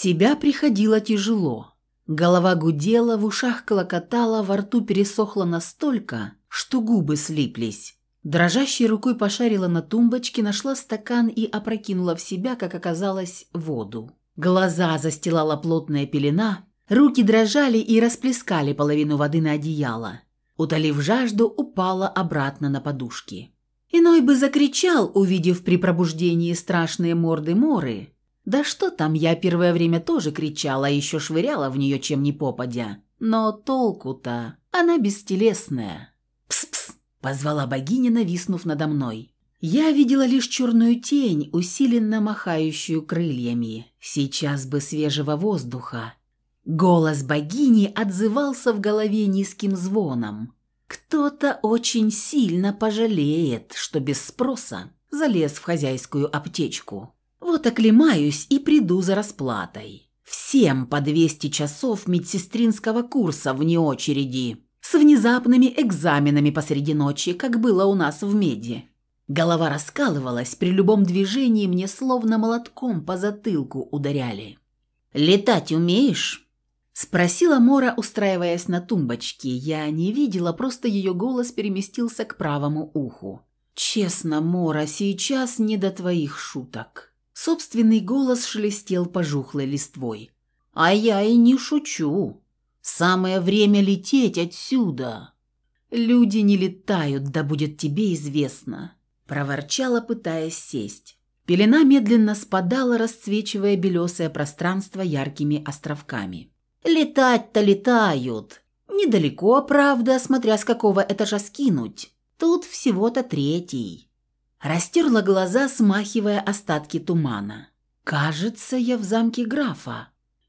себя приходило тяжело. Голова гудела, в ушах клокотала, во рту пересохло настолько, что губы слиплись. Дрожащей рукой пошарила на тумбочке, нашла стакан и опрокинула в себя, как оказалось, воду. Глаза застилала плотная пелена, руки дрожали и расплескали половину воды на одеяло. Утолив жажду, упала обратно на подушки. Иной бы закричал, увидев при пробуждении страшные морды Моры. Да что там, я первое время тоже кричала, а еще швыряла в нее чем ни попадя. Но толку-то, она бестелесная. «Пс-пс!» – позвала богиня, нависнув надо мной. Я видела лишь черную тень, усиленно махающую крыльями. Сейчас бы свежего воздуха. Голос богини отзывался в голове низким звоном. Кто-то очень сильно пожалеет, что без спроса залез в хозяйскую аптечку. Вот оклемаюсь и приду за расплатой. Всем по 200 часов медсестринского курса вне очереди, с внезапными экзаменами посреди ночи, как было у нас в меди. Голова раскалывалась, при любом движении мне словно молотком по затылку ударяли. «Летать умеешь?» Спросила Мора, устраиваясь на тумбочке. Я не видела, просто ее голос переместился к правому уху. «Честно, Мора, сейчас не до твоих шуток». Собственный голос шелестел пожухлой листвой. «А я и не шучу. Самое время лететь отсюда». «Люди не летают, да будет тебе известно», – проворчала, пытаясь сесть. Пелена медленно спадала, расцвечивая белесое пространство яркими островками. Летать-то летают. Недалеко, правда, смотря с какого этажа скинуть. Тут всего-то третий. Растерла глаза, смахивая остатки тумана. Кажется, я в замке графа.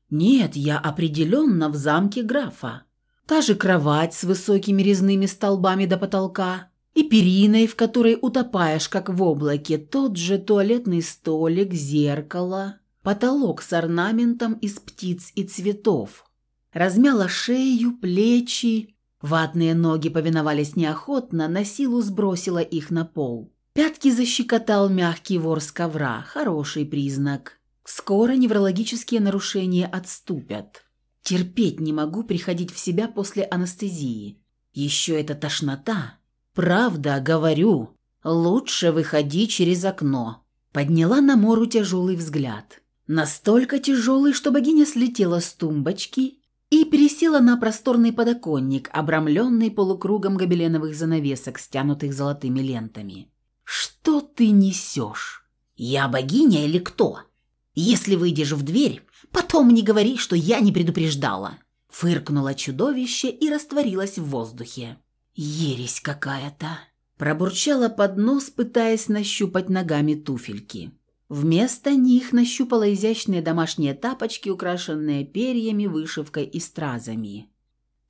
Нет, я определенно в замке графа. Та же кровать с высокими резными столбами до потолка и периной, в которой утопаешь, как в облаке, тот же туалетный столик, зеркало, Потолок с орнаментом из птиц и цветов. Размяла шею, плечи. Ватные ноги повиновались неохотно, на силу сбросила их на пол. Пятки защекотал мягкий ворс ковра, хороший признак. Скоро неврологические нарушения отступят. Терпеть не могу приходить в себя после анестезии. Еще эта тошнота. Правда, говорю, лучше выходи через окно. Подняла на Мору тяжелый взгляд. Настолько тяжелый, что богиня слетела с тумбочки и пересела на просторный подоконник, обрамленный полукругом гобеленовых занавесок, стянутых золотыми лентами. «Что ты несешь? Я богиня или кто? Если выйдешь в дверь, потом не говори, что я не предупреждала!» Фыркнуло чудовище и растворилось в воздухе. «Ересь какая-то!» Пробурчала под нос, пытаясь нащупать ногами туфельки. Вместо них нащупала изящные домашние тапочки, украшенные перьями, вышивкой и стразами.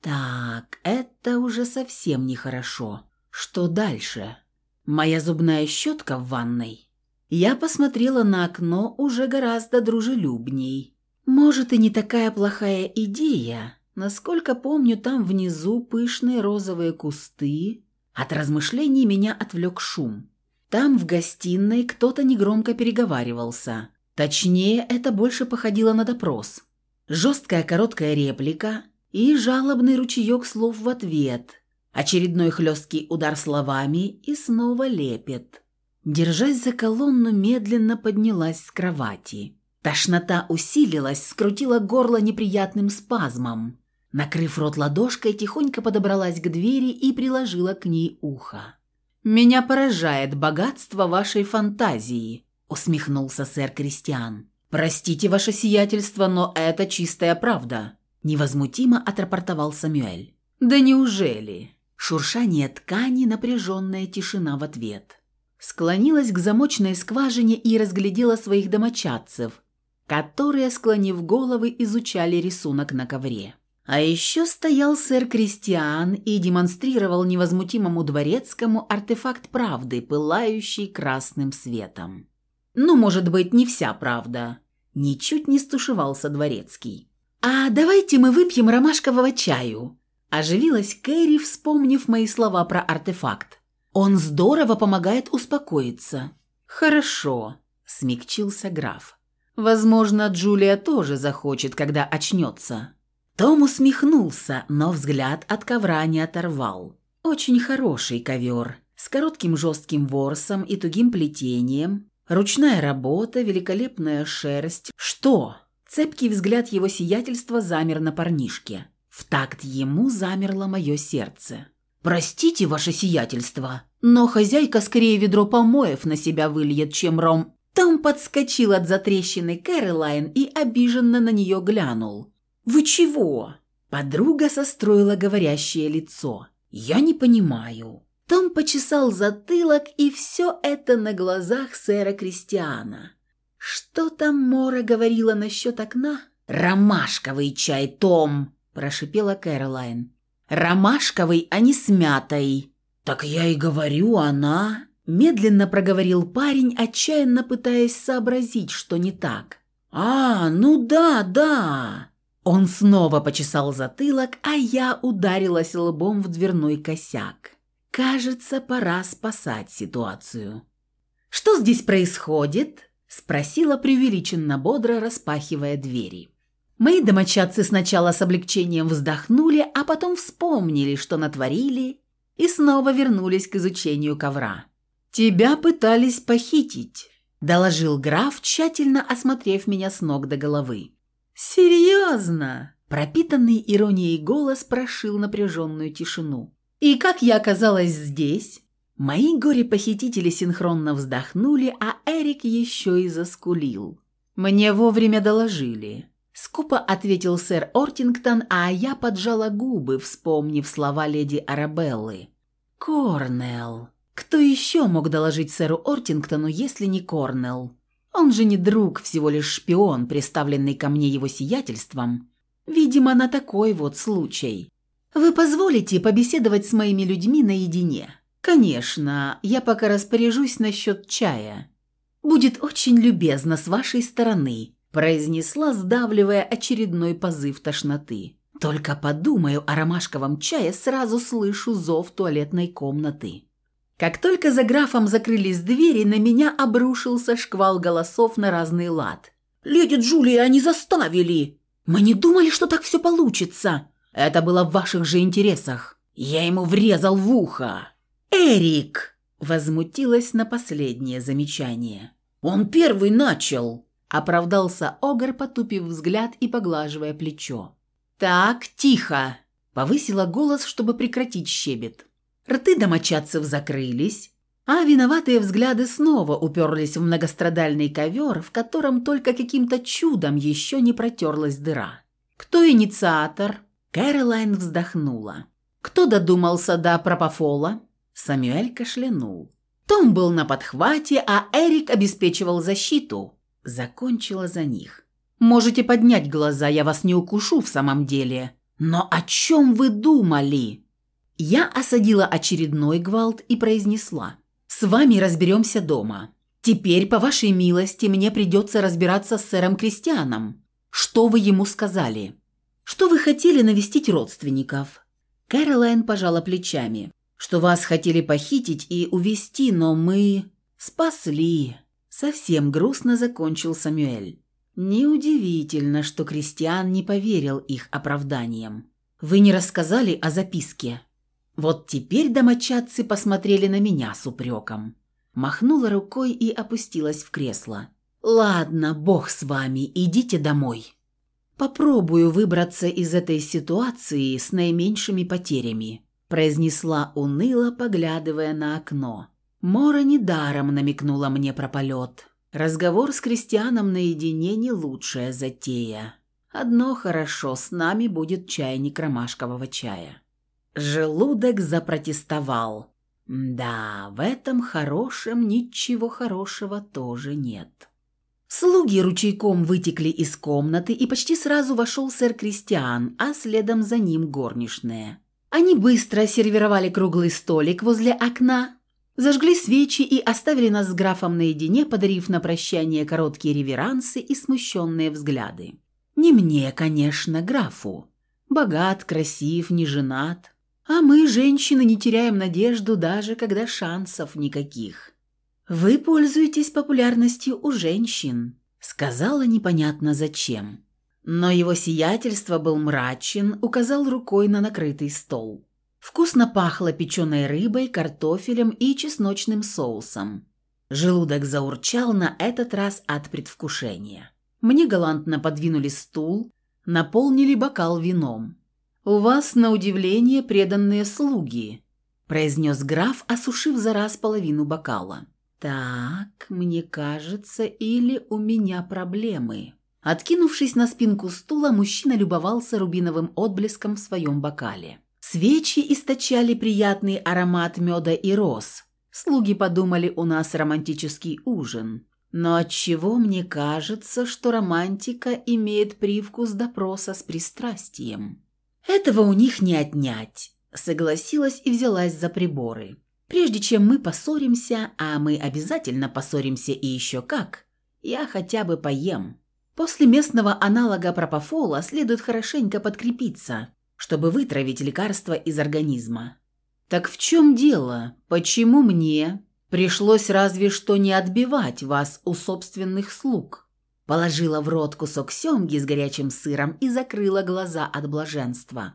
Так, это уже совсем нехорошо. Что дальше? Моя зубная щетка в ванной? Я посмотрела на окно уже гораздо дружелюбней. Может, и не такая плохая идея. Насколько помню, там внизу пышные розовые кусты. От размышлений меня отвлек шум. Там, в гостиной, кто-то негромко переговаривался. Точнее, это больше походило на допрос. Жесткая короткая реплика и жалобный ручеек слов в ответ. Очередной хлесткий удар словами и снова лепет. Держась за колонну, медленно поднялась с кровати. Тошнота усилилась, скрутила горло неприятным спазмом. Накрыв рот ладошкой, тихонько подобралась к двери и приложила к ней ухо. «Меня поражает богатство вашей фантазии», — усмехнулся сэр Кристиан. «Простите ваше сиятельство, но это чистая правда», — невозмутимо отрапортовал Самюэль. «Да неужели?» Шуршание ткани, напряженная тишина в ответ. Склонилась к замочной скважине и разглядела своих домочадцев, которые, склонив головы, изучали рисунок на ковре. А еще стоял сэр Кристиан и демонстрировал невозмутимому дворецкому артефакт правды, пылающий красным светом. Ну, может быть, не вся правда. Ничуть не стушевался дворецкий. «А давайте мы выпьем ромашкового чаю», – оживилась Кэрри, вспомнив мои слова про артефакт. «Он здорово помогает успокоиться». «Хорошо», – смягчился граф. Возможно, Джулия тоже захочет, когда очнется. Том усмехнулся, но взгляд от ковра не оторвал. Очень хороший ковер, с коротким жестким ворсом и тугим плетением, ручная работа, великолепная шерсть. Что? Цепкий взгляд его сиятельства замер на парнишке. В такт ему замерло мое сердце. «Простите, ваше сиятельство, но хозяйка скорее ведро помоев на себя выльет, чем ром...» Том подскочил от затрещины Кэролайн и обиженно на нее глянул. «Вы чего?» Подруга состроила говорящее лицо. «Я не понимаю». Том почесал затылок, и все это на глазах сэра Кристиана. «Что там Мора говорила насчет окна?» «Ромашковый чай, Том!» – прошипела Кэролайн. «Ромашковый, а не с мятой». «Так я и говорю, она...» Медленно проговорил парень, отчаянно пытаясь сообразить, что не так. «А, ну да, да!» Он снова почесал затылок, а я ударилась лбом в дверной косяк. Кажется, пора спасать ситуацию. «Что здесь происходит?» – спросила преувеличенно бодро, распахивая двери. Мои домочадцы сначала с облегчением вздохнули, а потом вспомнили, что натворили, и снова вернулись к изучению ковра. «Тебя пытались похитить», – доложил граф, тщательно осмотрев меня с ног до головы. «Серьезно?» – пропитанный иронией голос прошил напряженную тишину. «И как я оказалась здесь?» Мои горе-похитители синхронно вздохнули, а Эрик еще и заскулил. «Мне вовремя доложили», – скупо ответил сэр Ортингтон, а я поджала губы, вспомнив слова леди Арабеллы. «Корнелл». Кто еще мог доложить сэру Ортингтону, если не Корнелл? Он же не друг, всего лишь шпион, представленный ко мне его сиятельством. Видимо, на такой вот случай. Вы позволите побеседовать с моими людьми наедине? Конечно, я пока распоряжусь насчет чая. Будет очень любезно с вашей стороны, произнесла, сдавливая очередной позыв тошноты. Только подумаю о ромашковом чае, сразу слышу зов туалетной комнаты. Как только за графом закрылись двери, на меня обрушился шквал голосов на разный лад. «Леди Джулия, они заставили!» «Мы не думали, что так все получится!» «Это было в ваших же интересах!» «Я ему врезал в ухо!» «Эрик!» – возмутилась на последнее замечание. «Он первый начал!» – оправдался Огр, потупив взгляд и поглаживая плечо. «Так, тихо!» – повысила голос, чтобы прекратить щебет. Рты домочадцев закрылись, а виноватые взгляды снова уперлись в многострадальный ковер, в котором только каким-то чудом еще не протерлась дыра. «Кто инициатор?» Кэролайн вздохнула. «Кто додумался до пропофола?» Самюэль кашлянул. Том был на подхвате, а Эрик обеспечивал защиту. Закончила за них. «Можете поднять глаза, я вас не укушу в самом деле. Но о чем вы думали?» Я осадила очередной гвалт и произнесла. «С вами разберемся дома. Теперь, по вашей милости, мне придется разбираться с сэром Кристианом. Что вы ему сказали? Что вы хотели навестить родственников?» Кэролайн пожала плечами. «Что вас хотели похитить и увести, но мы...» «Спасли!» Совсем грустно закончил Самюэль. Неудивительно, что Кристиан не поверил их оправданиям. «Вы не рассказали о записке?» Вот теперь домочадцы посмотрели на меня с упреком. Махнула рукой и опустилась в кресло. «Ладно, бог с вами, идите домой. Попробую выбраться из этой ситуации с наименьшими потерями», произнесла уныло, поглядывая на окно. Мора недаром намекнула мне про полет. Разговор с крестьяном наедине не лучшая затея. Одно хорошо, с нами будет чайник ромашкового чая. Желудок запротестовал. Да, в этом хорошем ничего хорошего тоже нет. Слуги ручейком вытекли из комнаты, и почти сразу вошел сэр Кристиан, а следом за ним горничная. Они быстро сервировали круглый столик возле окна, зажгли свечи и оставили нас с графом наедине, подарив на прощание короткие реверансы и смущенные взгляды. Не мне, конечно, графу. Богат, красив, не женат. А мы, женщины, не теряем надежду, даже когда шансов никаких. Вы пользуетесь популярностью у женщин. Сказала непонятно зачем. Но его сиятельство был мрачен, указал рукой на накрытый стол. Вкусно пахло печеной рыбой, картофелем и чесночным соусом. Желудок заурчал на этот раз от предвкушения. Мне галантно подвинули стул, наполнили бокал вином. «У вас, на удивление, преданные слуги», – произнес граф, осушив за раз половину бокала. «Так, мне кажется, или у меня проблемы». Откинувшись на спинку стула, мужчина любовался рубиновым отблеском в своем бокале. Свечи источали приятный аромат меда и роз. Слуги подумали, у нас романтический ужин. Но отчего мне кажется, что романтика имеет привкус допроса с пристрастием? Этого у них не отнять. Согласилась и взялась за приборы. Прежде чем мы поссоримся, а мы обязательно поссоримся и еще как, я хотя бы поем. После местного аналога пропофола следует хорошенько подкрепиться, чтобы вытравить лекарство из организма. Так в чем дело? Почему мне пришлось разве что не отбивать вас у собственных слуг? Положила в рот кусок семги с горячим сыром и закрыла глаза от блаженства.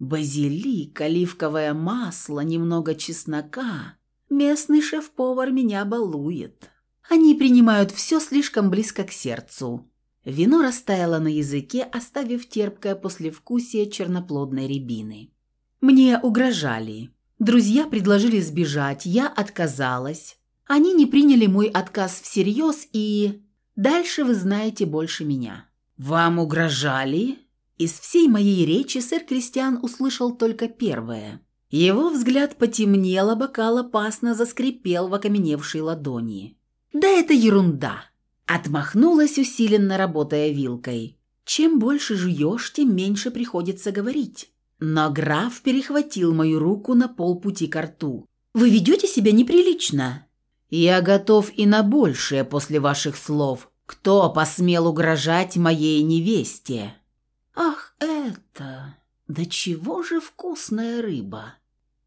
Базилик, оливковое масло, немного чеснока. Местный шеф-повар меня балует. Они принимают все слишком близко к сердцу. Вино растаяло на языке, оставив терпкое послевкусие черноплодной рябины. Мне угрожали. Друзья предложили сбежать, я отказалась. Они не приняли мой отказ всерьез и... Дальше вы знаете больше меня. «Вам угрожали?» Из всей моей речи сэр Кристиан услышал только первое. Его взгляд потемнел, а бокал опасно заскрипел в окаменевшей ладони. «Да это ерунда!» Отмахнулась, усиленно работая вилкой. «Чем больше жуешь, тем меньше приходится говорить». Но граф перехватил мою руку на полпути к рту. «Вы ведете себя неприлично!» «Я готов и на большее после ваших слов. Кто посмел угрожать моей невесте?» «Ах, это! Да чего же вкусная рыба!»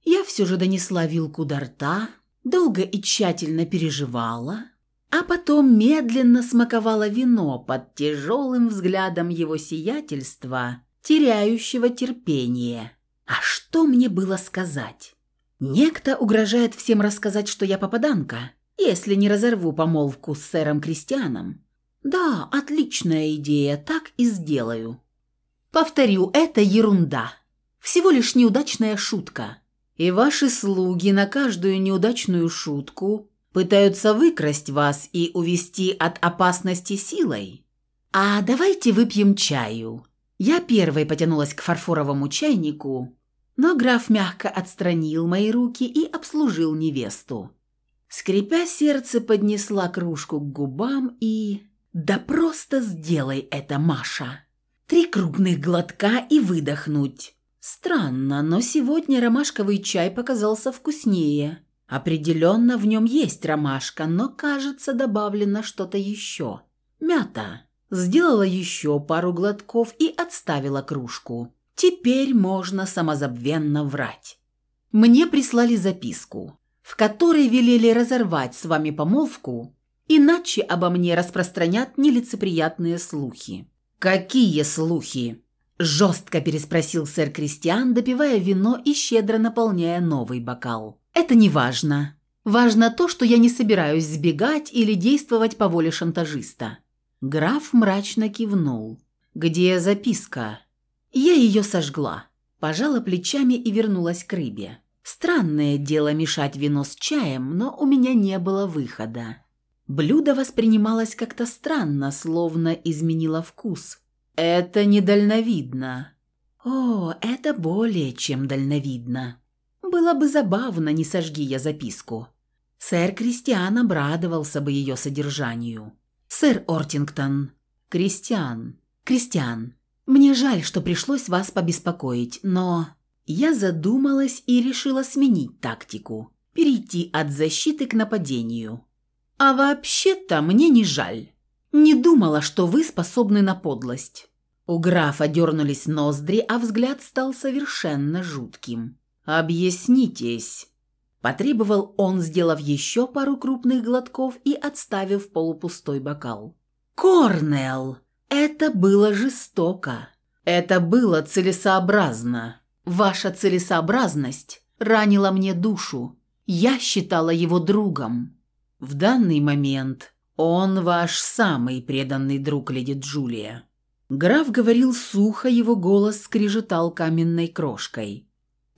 Я все же донесла вилку до рта, долго и тщательно переживала, а потом медленно смаковала вино под тяжелым взглядом его сиятельства, теряющего терпение. А что мне было сказать? Некто угрожает всем рассказать, что я попаданка, если не разорву помолвку с сэром Кристианом. Да, отличная идея, так и сделаю. Повторю, это ерунда. Всего лишь неудачная шутка. И ваши слуги на каждую неудачную шутку пытаются выкрасть вас и увести от опасности силой. А давайте выпьем чаю. Я первой потянулась к фарфоровому чайнику, но граф мягко отстранил мои руки и обслужил невесту. Скрипя сердце, поднесла кружку к губам и... «Да просто сделай это, Маша!» Три крупных глотка и выдохнуть. Странно, но сегодня ромашковый чай показался вкуснее. Определенно в нем есть ромашка, но, кажется, добавлено что-то еще. Мята. Сделала еще пару глотков и отставила кружку. Теперь можно самозабвенно врать. Мне прислали записку, в которой велели разорвать с вами помолвку, иначе обо мне распространят нелицеприятные слухи. «Какие слухи?» – жестко переспросил сэр Кристиан, допивая вино и щедро наполняя новый бокал. «Это не важно. Важно то, что я не собираюсь сбегать или действовать по воле шантажиста». Граф мрачно кивнул. «Где записка?» Я ее сожгла. Пожала плечами и вернулась к рыбе. Странное дело мешать вино с чаем, но у меня не было выхода. Блюдо воспринималось как-то странно, словно изменило вкус. «Это недальновидно». «О, это более чем дальновидно. Было бы забавно, не сожги я записку». Сэр Кристиан обрадовался бы ее содержанию. «Сэр Ортингтон». «Кристиан». «Кристиан, мне жаль, что пришлось вас побеспокоить, но...» Я задумалась и решила сменить тактику. Перейти от защиты к нападению. «А вообще-то мне не жаль. Не думала, что вы способны на подлость». У графа дернулись ноздри, а взгляд стал совершенно жутким. «Объяснитесь», – потребовал он, сделав еще пару крупных глотков и отставив полупустой бокал. Корнел! Это было жестоко. Это было целесообразно. Ваша целесообразность ранила мне душу. Я считала его другом. В данный момент он ваш самый преданный друг, леди Джулия. Граф говорил сухо, его голос скрежетал каменной крошкой.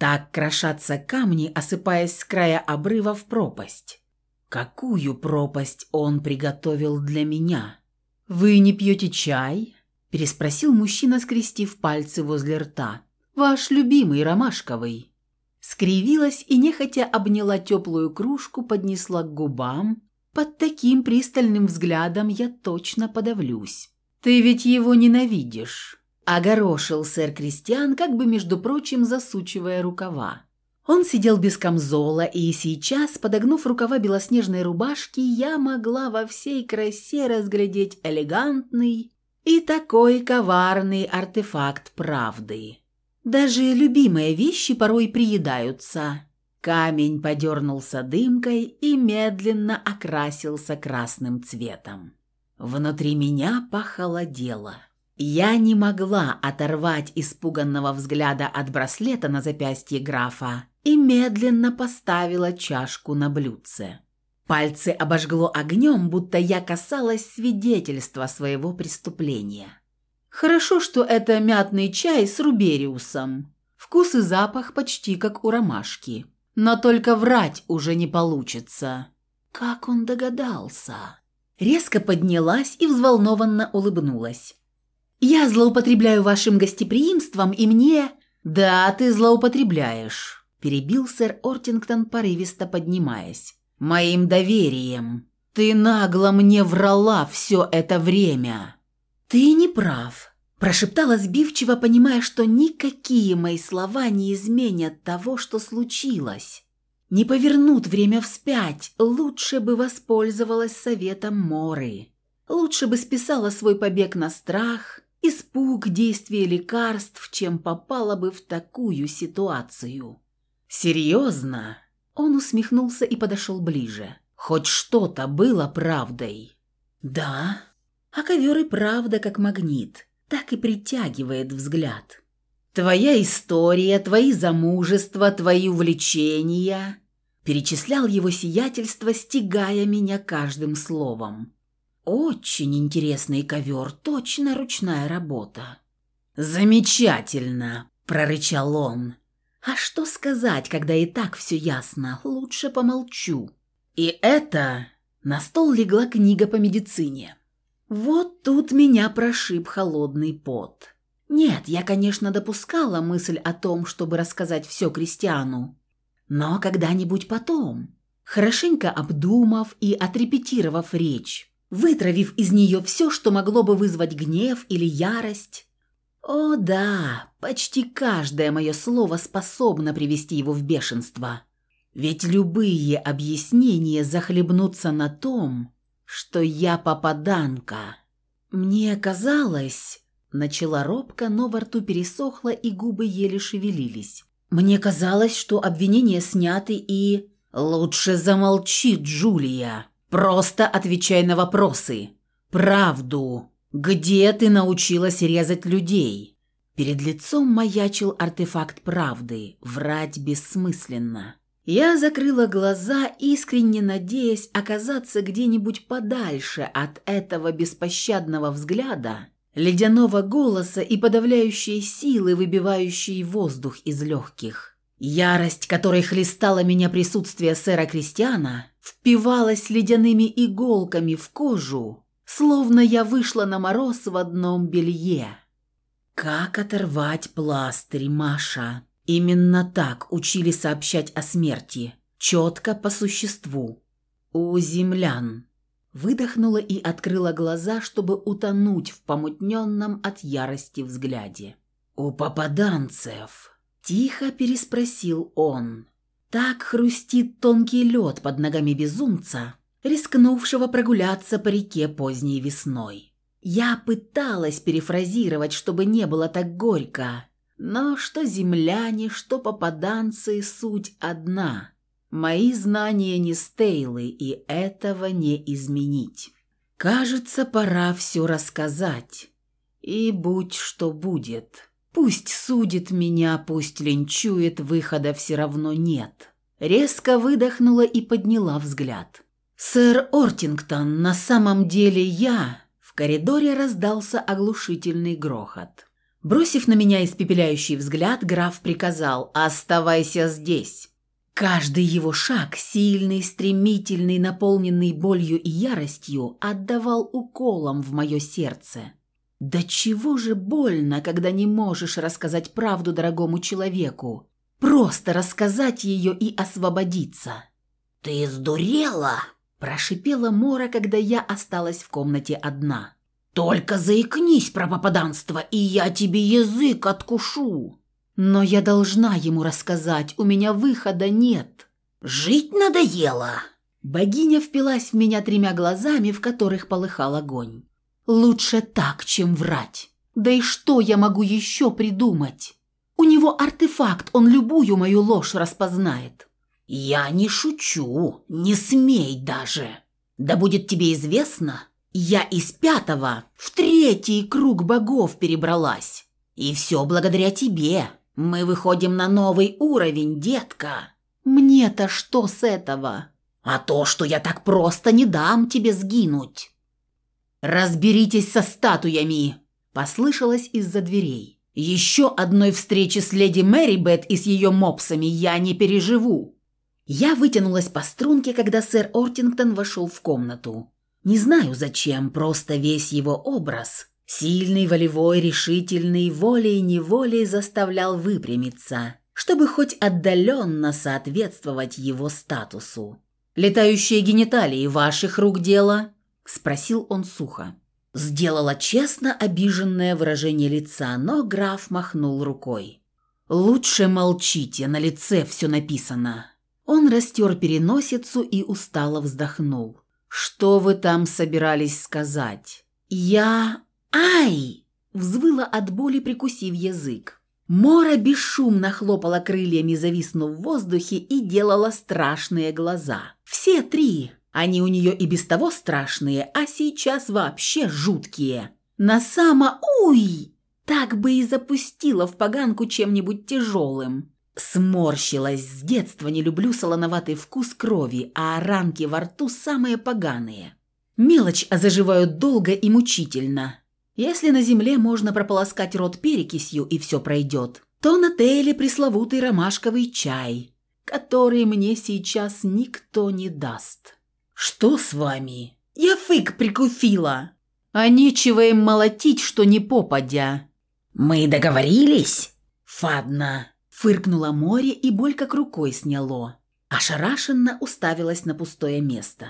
Так крошатся камни, осыпаясь с края обрыва в пропасть. Какую пропасть он приготовил для меня? «Вы не пьете чай?» – переспросил мужчина, скрестив пальцы возле рта. «Ваш любимый ромашковый». Скривилась и нехотя обняла теплую кружку, поднесла к губам. Под таким пристальным взглядом я точно подавлюсь. «Ты ведь его ненавидишь», – огорошил сэр Кристиан, как бы, между прочим, засучивая рукава. Он сидел без камзола, и сейчас, подогнув рукава белоснежной рубашки, я могла во всей красе разглядеть элегантный и такой коварный артефакт правды. Даже любимые вещи порой приедаются. Камень подернулся дымкой и медленно окрасился красным цветом. Внутри меня похолодело. Я не могла оторвать испуганного взгляда от браслета на запястье графа и медленно поставила чашку на блюдце. Пальцы обожгло огнем, будто я касалась свидетельства своего преступления. Хорошо, что это мятный чай с рубериусом. Вкус и запах почти как у ромашки. Но только врать уже не получится. Как он догадался? Резко поднялась и взволнованно улыбнулась. «Я злоупотребляю вашим гостеприимством, и мне...» «Да, ты злоупотребляешь», – перебил сэр Ортингтон, порывисто поднимаясь. «Моим доверием. Ты нагло мне врала все это время». «Ты не прав», – прошептала сбивчиво, понимая, что никакие мои слова не изменят того, что случилось. Не повернут время вспять, лучше бы воспользовалась советом Моры. Лучше бы списала свой побег на страх, испуг, действие лекарств, чем попала бы в такую ситуацию. «Серьезно?» Он усмехнулся и подошел ближе. «Хоть что-то было правдой?» «Да», а ковер и правда как магнит, так и притягивает взгляд. «Твоя история, твои замужества, твои увлечения...» Перечислял его сиятельство, стягая меня каждым словом. «Очень интересный ковер, точно ручная работа». «Замечательно!» – прорычал он. «А что сказать, когда и так все ясно? Лучше помолчу». И это... На стол легла книга по медицине. Вот тут меня прошиб холодный пот. Нет, я, конечно, допускала мысль о том, чтобы рассказать все Кристиану. Но когда-нибудь потом, хорошенько обдумав и отрепетировав речь, вытравив из нее все, что могло бы вызвать гнев или ярость. О да, почти каждое мое слово способно привести его в бешенство. Ведь любые объяснения захлебнутся на том, что я попаданка. Мне казалось, начала робко, но во рту пересохло и губы еле шевелились. Мне казалось, что обвинения сняты и... Лучше замолчи, Джулия. Просто отвечай на вопросы. Правду. Где ты научилась резать людей? Перед лицом маячил артефакт правды. Врать бессмысленно. Я закрыла глаза, искренне надеясь оказаться где-нибудь подальше от этого беспощадного взгляда, ледяного голоса и подавляющей силы, выбивающей воздух из легких. Ярость, которой хлестала меня присутствие сэра Кристиана, впивалась ледяными иголками в кожу, словно я вышла на мороз в одном белье. «Как оторвать пластырь, Маша?» Именно так учили сообщать о смерти, четко по существу. У землян. Выдохнула и открыла глаза, чтобы утонуть в помутненном от ярости взгляде. «У попаданцев!» – тихо переспросил он. Так хрустит тонкий лед под ногами безумца, рискнувшего прогуляться по реке поздней весной. Я пыталась перефразировать, чтобы не было так горько, но что земляне, что попаданцы – суть одна. Мои знания не стейлы, и этого не изменить. Кажется, пора все рассказать. И будь что будет. Пусть судит меня, пусть линчует, выхода все равно нет. Резко выдохнула и подняла взгляд. «Сэр Ортингтон, на самом деле я...» В коридоре раздался оглушительный грохот. Бросив на меня испепеляющий взгляд, граф приказал «Оставайся здесь». Каждый его шаг, сильный, стремительный, наполненный болью и яростью, отдавал уколом в мое сердце. Да чего же больно, когда не можешь рассказать правду дорогому человеку. Просто рассказать ее и освободиться. «Ты сдурела?» – прошипела Мора, когда я осталась в комнате одна. «Только заикнись про попаданство, и я тебе язык откушу!» Но я должна ему рассказать, у меня выхода нет. Жить надоело. Богиня впилась в меня тремя глазами, в которых полыхал огонь. Лучше так, чем врать. Да и что я могу еще придумать? У него артефакт, он любую мою ложь распознает. Я не шучу, не смей даже. Да будет тебе известно, я из пятого в третий круг богов перебралась. И все благодаря тебе. Мы выходим на новый уровень, детка. Мне-то что с этого? А то, что я так просто не дам тебе сгинуть. Разберитесь со статуями, послышалось из-за дверей. Еще одной встречи с леди Мэри Бет и с ее мопсами я не переживу. Я вытянулась по струнке, когда сэр Ортингтон вошел в комнату. Не знаю зачем, просто весь его образ Сильный, волевой, решительный, волей-неволей заставлял выпрямиться, чтобы хоть отдаленно соответствовать его статусу. «Летающие гениталии ваших рук дело?» – спросил он сухо. Сделала честно обиженное выражение лица, но граф махнул рукой. «Лучше молчите, на лице все написано». Он растер переносицу и устало вздохнул. «Что вы там собирались сказать?» «Я...» «Ай!» – взвыла от боли, прикусив язык. Мора бесшумно хлопала крыльями, зависнув в воздухе, и делала страшные глаза. Все три. Они у нее и без того страшные, а сейчас вообще жуткие. На само... Уй! Так бы и запустила в поганку чем-нибудь тяжелым. Сморщилась. С детства не люблю солоноватый вкус крови, а ранки во рту самые поганые. Мелочь, а заживают долго и мучительно. Если на земле можно прополоскать рот перекисью и все пройдет, то на Тейле пресловутый ромашковый чай, который мне сейчас никто не даст. Что с вами? Я фык прикуфила. А нечего им молотить, что не попадя. Мы договорились? Фадно. Фыркнула море и боль как рукой сняло. Ошарашенно уставилась на пустое место.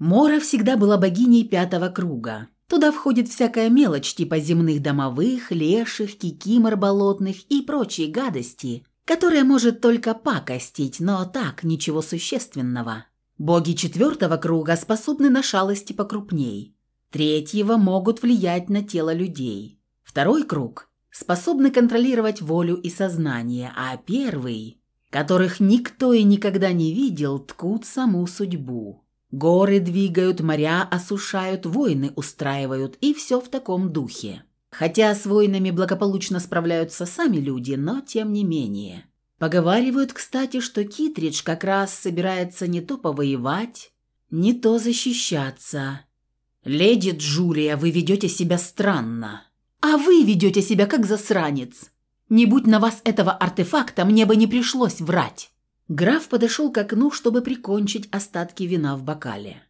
Мора всегда была богиней пятого круга. Туда входит всякая мелочь типа земных домовых, леших, кикимор болотных и прочей гадости, которая может только пакостить, но так, ничего существенного. Боги четвертого круга способны на шалости покрупней. Третьего могут влиять на тело людей. Второй круг способны контролировать волю и сознание, а первый, которых никто и никогда не видел, ткут саму судьбу. Горы двигают, моря осушают, войны устраивают, и все в таком духе. Хотя с войнами благополучно справляются сами люди, но тем не менее. Поговаривают, кстати, что Китридж как раз собирается не то повоевать, не то защищаться. «Леди Джулия, вы ведете себя странно». «А вы ведете себя как засранец. Не будь на вас этого артефакта, мне бы не пришлось врать». Граф подошел к окну, чтобы прикончить остатки вина в бокале.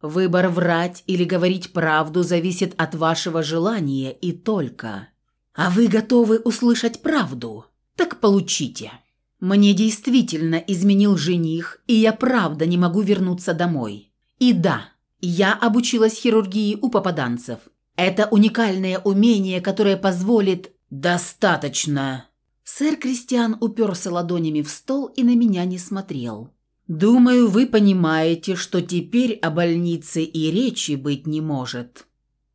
«Выбор врать или говорить правду зависит от вашего желания и только. А вы готовы услышать правду? Так получите. Мне действительно изменил жених, и я правда не могу вернуться домой. И да, я обучилась хирургии у попаданцев. Это уникальное умение, которое позволит... Достаточно!» Сэр Кристиан уперся ладонями в стол и на меня не смотрел. «Думаю, вы понимаете, что теперь о больнице и речи быть не может».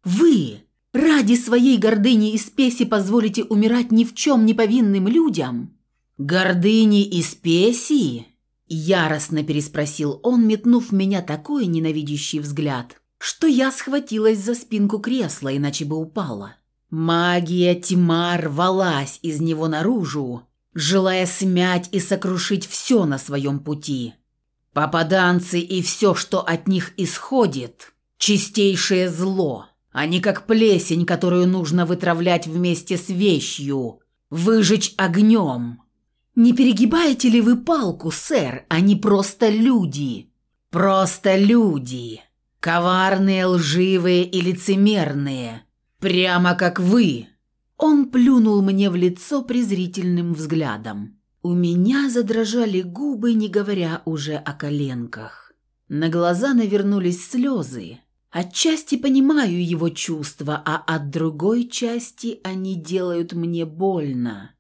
«Вы ради своей гордыни и спеси позволите умирать ни в чем не повинным людям?» «Гордыни и спеси?» Яростно переспросил он, метнув в меня такой ненавидящий взгляд, что я схватилась за спинку кресла, иначе бы упала. Магия тьма рвалась из него наружу, желая смять и сокрушить все на своем пути. Попаданцы и все, что от них исходит – чистейшее зло. Они как плесень, которую нужно вытравлять вместе с вещью, выжечь огнем. Не перегибаете ли вы палку, сэр? Они просто люди. Просто люди. Коварные, лживые и лицемерные. Прямо как вы. Он плюнул мне в лицо презрительным взглядом. У меня задрожали губы, не говоря уже о коленках. На глаза навернулись слезы. Отчасти понимаю его чувства, а от другой части они делают мне больно.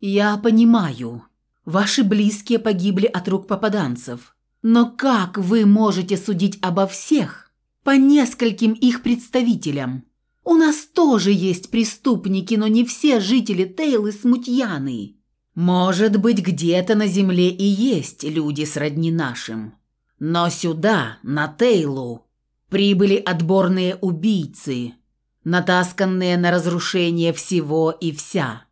Я понимаю. Ваши близкие погибли от рук попаданцев. Но как вы можете судить обо всех по нескольким их представителям? У нас тоже есть преступники, но не все жители Тейлы смутьяны. Может быть, где-то на земле и есть люди сродни нашим. Но сюда, на Тейлу, прибыли отборные убийцы, натасканные на разрушение всего и вся.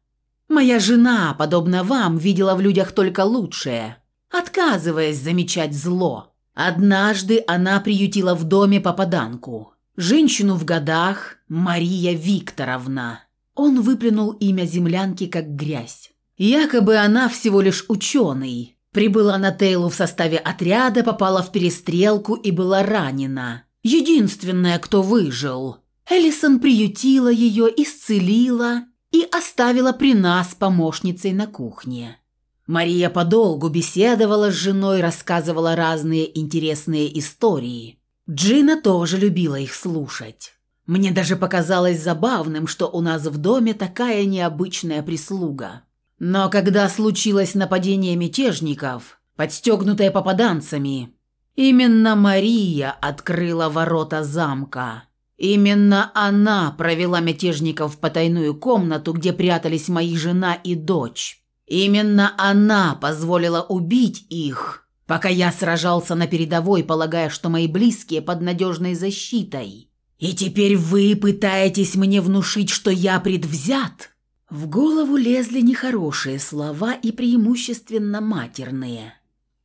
Моя жена, подобно вам, видела в людях только лучшее, отказываясь замечать зло. Однажды она приютила в доме попаданку. Женщину в годах Мария Викторовна. Он выплюнул имя землянки как грязь. Якобы она всего лишь ученый. Прибыла на Тейлу в составе отряда, попала в перестрелку и была ранена. Единственная, кто выжил. Эллисон приютила ее, исцелила и оставила при нас помощницей на кухне. Мария подолгу беседовала с женой, рассказывала разные интересные истории. Джина тоже любила их слушать. Мне даже показалось забавным, что у нас в доме такая необычная прислуга. Но когда случилось нападение мятежников, подстегнутое попаданцами, именно Мария открыла ворота замка. Именно она провела мятежников в потайную комнату, где прятались мои жена и дочь. Именно она позволила убить их, пока я сражался на передовой, полагая, что мои близкие под надежной защитой. И теперь вы пытаетесь мне внушить, что я предвзят?» В голову лезли нехорошие слова и преимущественно матерные.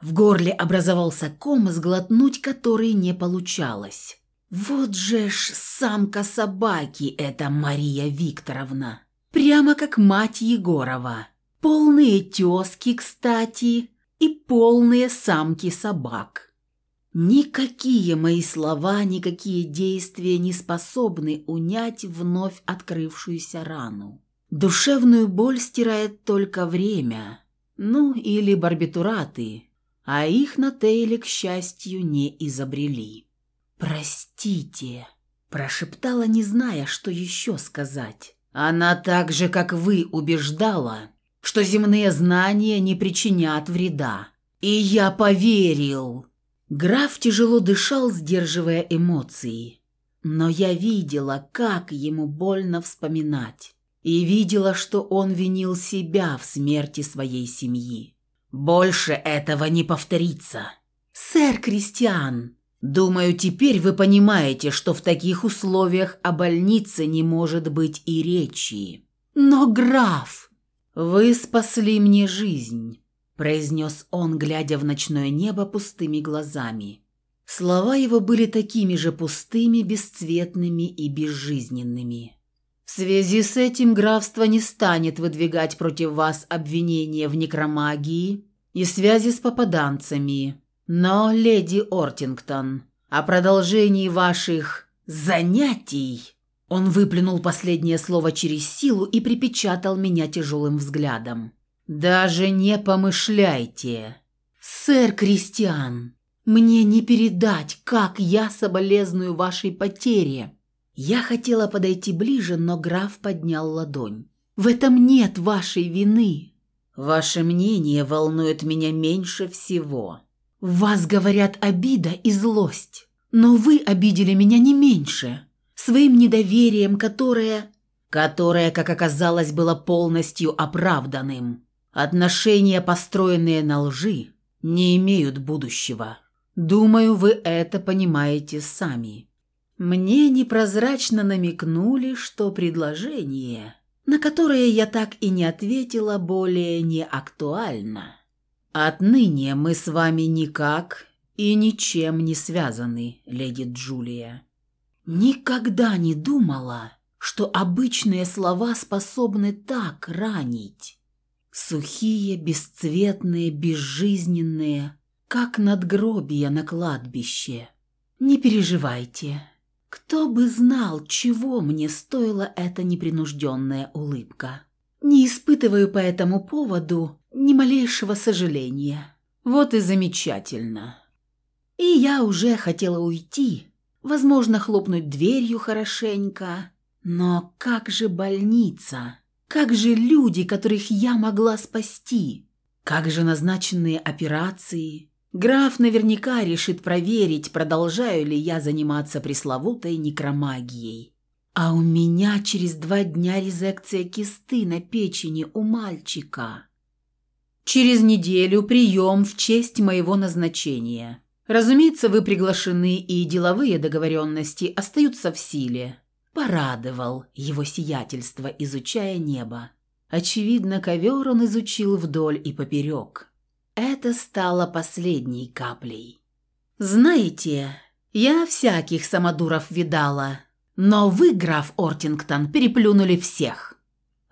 В горле образовался ком, сглотнуть который не получалось. Вот же ж самка собаки эта Мария Викторовна. Прямо как мать Егорова. Полные тезки, кстати, и полные самки собак. Никакие мои слова, никакие действия не способны унять вновь открывшуюся рану. Душевную боль стирает только время, ну или барбитураты, а их на Тейле, к счастью, не изобрели. «Простите», – прошептала, не зная, что еще сказать. Она так же, как вы, убеждала, что земные знания не причинят вреда. И я поверил. Граф тяжело дышал, сдерживая эмоции. Но я видела, как ему больно вспоминать и видела, что он винил себя в смерти своей семьи. Больше этого не повторится. Сэр Кристиан, думаю, теперь вы понимаете, что в таких условиях о больнице не может быть и речи. Но, граф, вы спасли мне жизнь, произнес он, глядя в ночное небо пустыми глазами. Слова его были такими же пустыми, бесцветными и безжизненными. В связи с этим графство не станет выдвигать против вас обвинения в некромагии и связи с попаданцами. Но, леди Ортингтон, о продолжении ваших занятий он выплюнул последнее слово через силу и припечатал меня тяжелым взглядом. «Даже не помышляйте!» «Сэр Кристиан, мне не передать, как я соболезную вашей потере!» Я хотела подойти ближе, но граф поднял ладонь. «В этом нет вашей вины. Ваше мнение волнует меня меньше всего. В вас говорят обида и злость, но вы обидели меня не меньше, своим недоверием, которое... которое, как оказалось, было полностью оправданным. Отношения, построенные на лжи, не имеют будущего. Думаю, вы это понимаете сами». Мне непрозрачно намекнули, что предложение, на которое я так и не ответила, более не актуально. Отныне мы с вами никак и ничем не связаны, леди Джулия. Никогда не думала, что обычные слова способны так ранить. Сухие, бесцветные, безжизненные, как надгробия на кладбище. Не переживайте. Кто бы знал, чего мне стоила эта непринужденная улыбка. Не испытываю по этому поводу ни малейшего сожаления. Вот и замечательно. И я уже хотела уйти, возможно, хлопнуть дверью хорошенько, но как же больница? Как же люди, которых я могла спасти? Как же назначенные операции? Граф наверняка решит проверить, продолжаю ли я заниматься пресловутой некромагией. А у меня через два дня резекция кисты на печени у мальчика. Через неделю прием в честь моего назначения. Разумеется, вы приглашены, и деловые договоренности остаются в силе. Порадовал его сиятельство, изучая небо. Очевидно, ковер он изучил вдоль и поперек. Это стало последней каплей. «Знаете, я всяких самодуров видала, но вы, граф Ортингтон, переплюнули всех.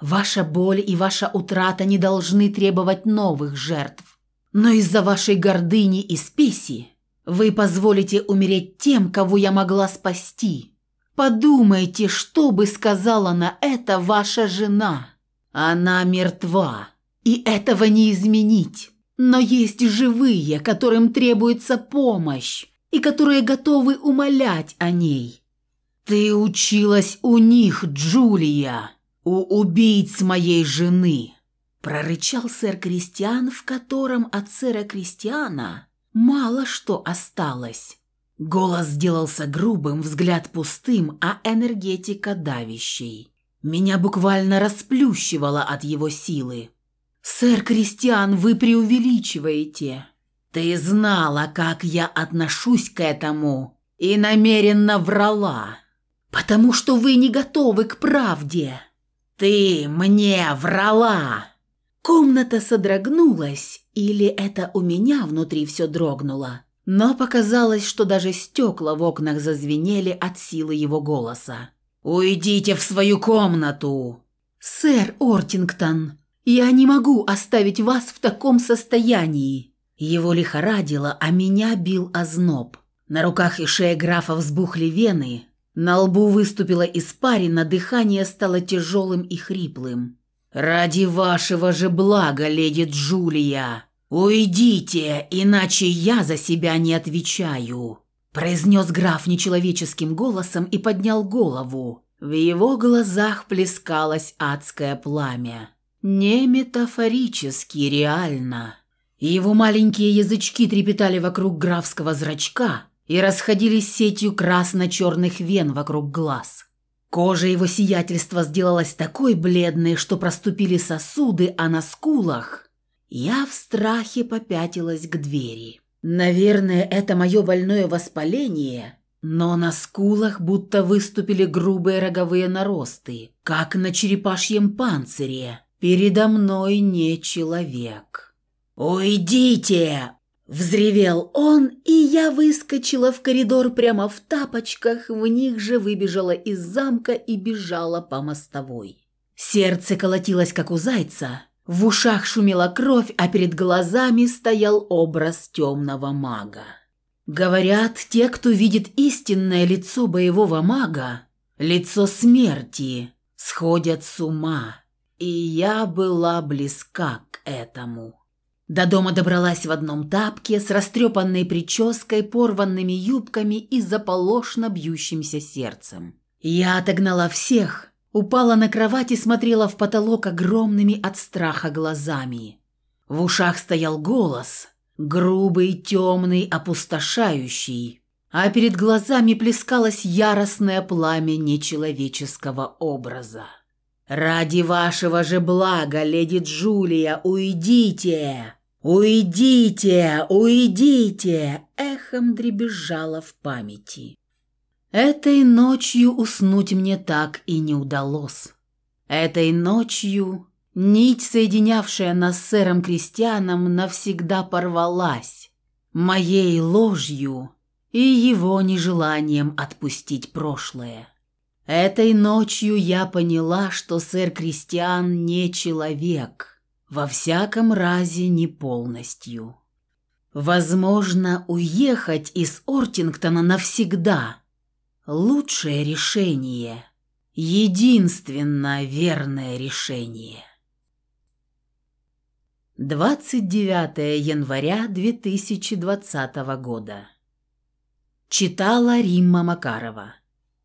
Ваша боль и ваша утрата не должны требовать новых жертв. Но из-за вашей гордыни и спеси вы позволите умереть тем, кого я могла спасти. Подумайте, что бы сказала на это ваша жена. Она мертва, и этого не изменить. Но есть живые, которым требуется помощь, и которые готовы умолять о ней. Ты училась у них, Джулия, у убийц моей жены, прорычал сэр Кристиан, в котором от сэра Кристиана мало что осталось. Голос сделался грубым, взгляд пустым, а энергетика давящей. Меня буквально расплющивало от его силы. «Сэр Кристиан, вы преувеличиваете. Ты знала, как я отношусь к этому, и намеренно врала, потому что вы не готовы к правде. Ты мне врала!» Комната содрогнулась, или это у меня внутри все дрогнуло? Но показалось, что даже стекла в окнах зазвенели от силы его голоса. «Уйдите в свою комнату!» «Сэр Ортингтон, я не могу оставить вас в таком состоянии!» Его лихорадило, а меня бил озноб. На руках и шее графа взбухли вены, на лбу выступила испарина, дыхание стало тяжелым и хриплым. «Ради вашего же блага, леди Джулия!» «Уйдите, иначе я за себя не отвечаю», – произнес граф нечеловеческим голосом и поднял голову. В его глазах плескалось адское пламя. Не метафорически, реально. Его маленькие язычки трепетали вокруг графского зрачка и расходились сетью красно-черных вен вокруг глаз. Кожа его сиятельства сделалась такой бледной, что проступили сосуды, а на скулах я в страхе попятилась к двери. Наверное, это мое больное воспаление, но на скулах будто выступили грубые роговые наросты, как на черепашьем панцире. Передо мной не человек. «Уйдите!» – взревел он, и я выскочила в коридор прямо в тапочках, в них же выбежала из замка и бежала по мостовой. Сердце колотилось, как у зайца, в ушах шумела кровь, а перед глазами стоял образ темного мага. Говорят, те, кто видит истинное лицо боевого мага, лицо смерти, сходят с ума. И я была близка к этому. До дома добралась в одном тапке с растрепанной прической, порванными юбками и заполошно бьющимся сердцем. Я отогнала всех, Упала на кровать и смотрела в потолок огромными от страха глазами. В ушах стоял голос, грубый, темный, опустошающий, а перед глазами плескалось яростное пламя нечеловеческого образа. «Ради вашего же блага, леди Джулия, уйдите! Уйдите! Уйдите!» эхом дребезжало в памяти. Этой ночью уснуть мне так и не удалось. Этой ночью нить, соединявшая нас с сэром Кристианом, навсегда порвалась моей ложью и его нежеланием отпустить прошлое. Этой ночью я поняла, что сэр Кристиан не человек, во всяком разе не полностью. Возможно, уехать из Ортингтона навсегда – лучшее решение, единственно верное решение. 29 января 2020 года. Читала Римма Макарова.